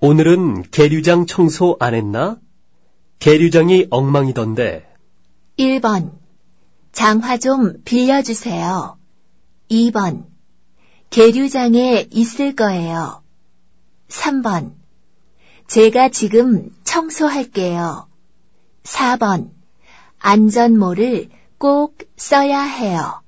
오늘은 계류장 청소 안 했나? 계류장이 엉망이던데. 1번. 장화 좀 빌려주세요. 2번. 계류장에 있을 거예요. 3번. 제가 지금 청소할게요. 4번. 안전모를 꼭 써야 해요.